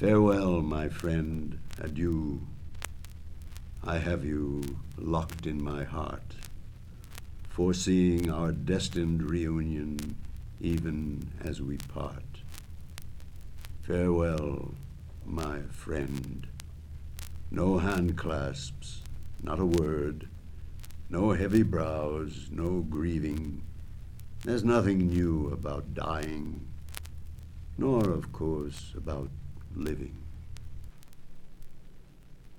Farewell, my friend, adieu. I have you locked in my heart, foreseeing our destined reunion even as we part. Farewell, my friend. No hand clasps, not a word, no heavy brows, no grieving. There's nothing new about dying, nor, of course, about living.